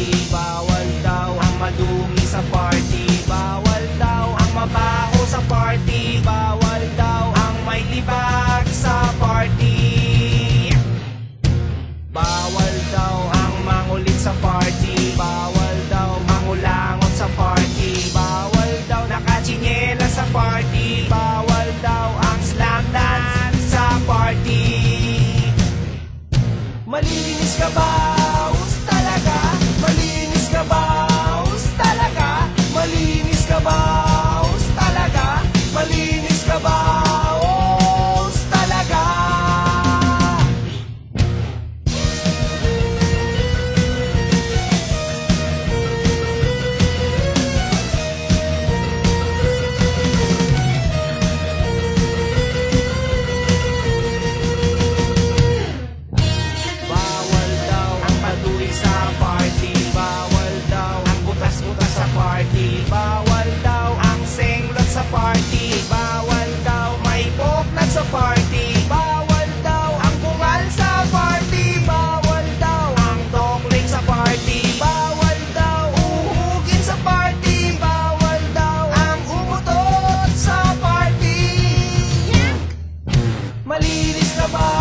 party Bawal daw ang madumi sa party. Bawal daw ang mabaho sa party. Bawal daw ang may libag sa party. Bawal daw ang mangulit sa party. Bawal daw mangulangot sa party. Bawal daw nakachinyela sa party. Bawal daw ang slam dance sa party. Malilinis ka ba? Panama.